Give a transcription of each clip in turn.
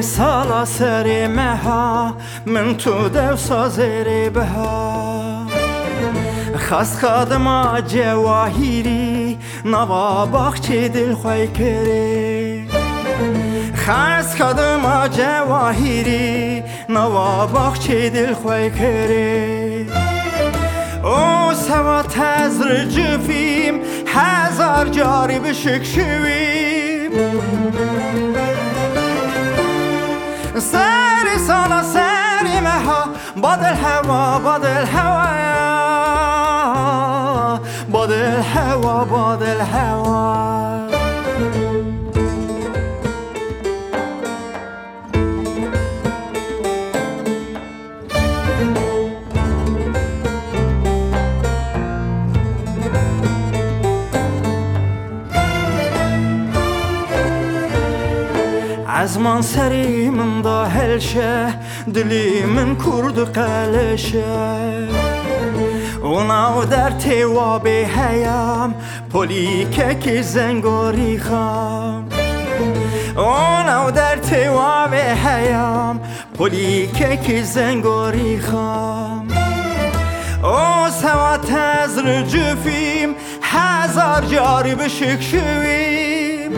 سالا سری مها من تو دو سازری بها. خست خادما جواهیری نوا باخچه دل خوی کری. خست خادما جواهیری نوا باخچه دل خوی کری. او سوا تزر جفیم هزار جاری بشک شویم الهوى بعض الهوى بعض الهوى. بعض الهوى بعض الهوى. از من من دا هلشه دلی من کرد قلشه اونا در تیوا به هیم پلیکه که زنگاری خام اونا در تیوا به هیم پلیکه که زنگاری خام او سوا تزر جفیم هزار جاری بشک شویم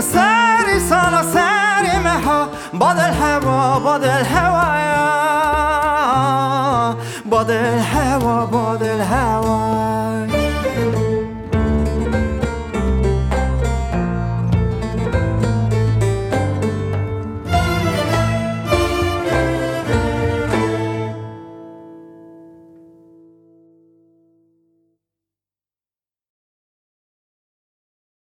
ساري صلا ساري محا بعض الهوا بعض الهوا يا. بعد الهوا بعد الهوا